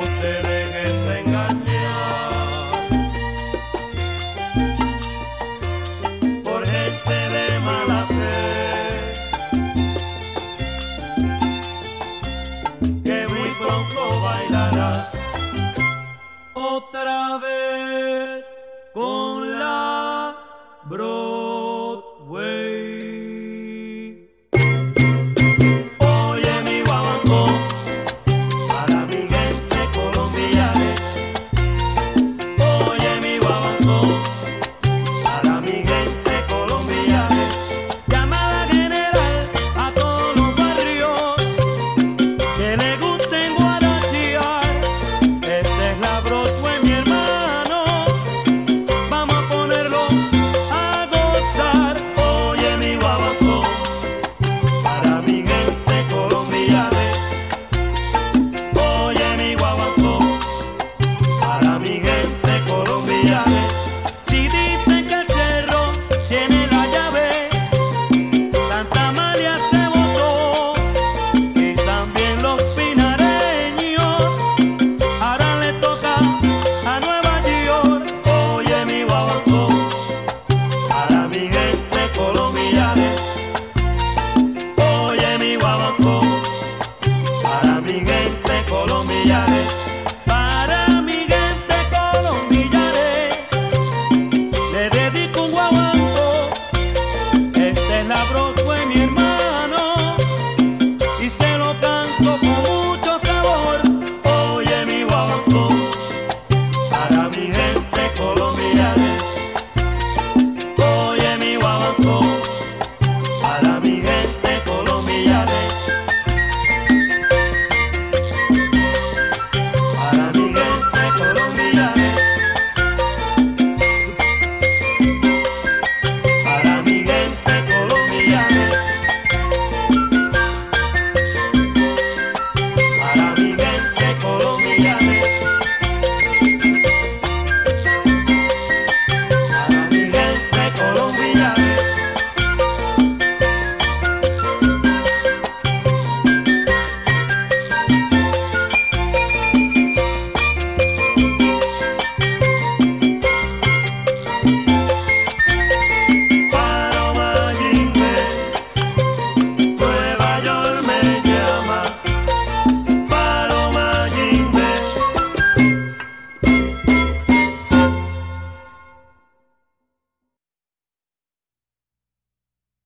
te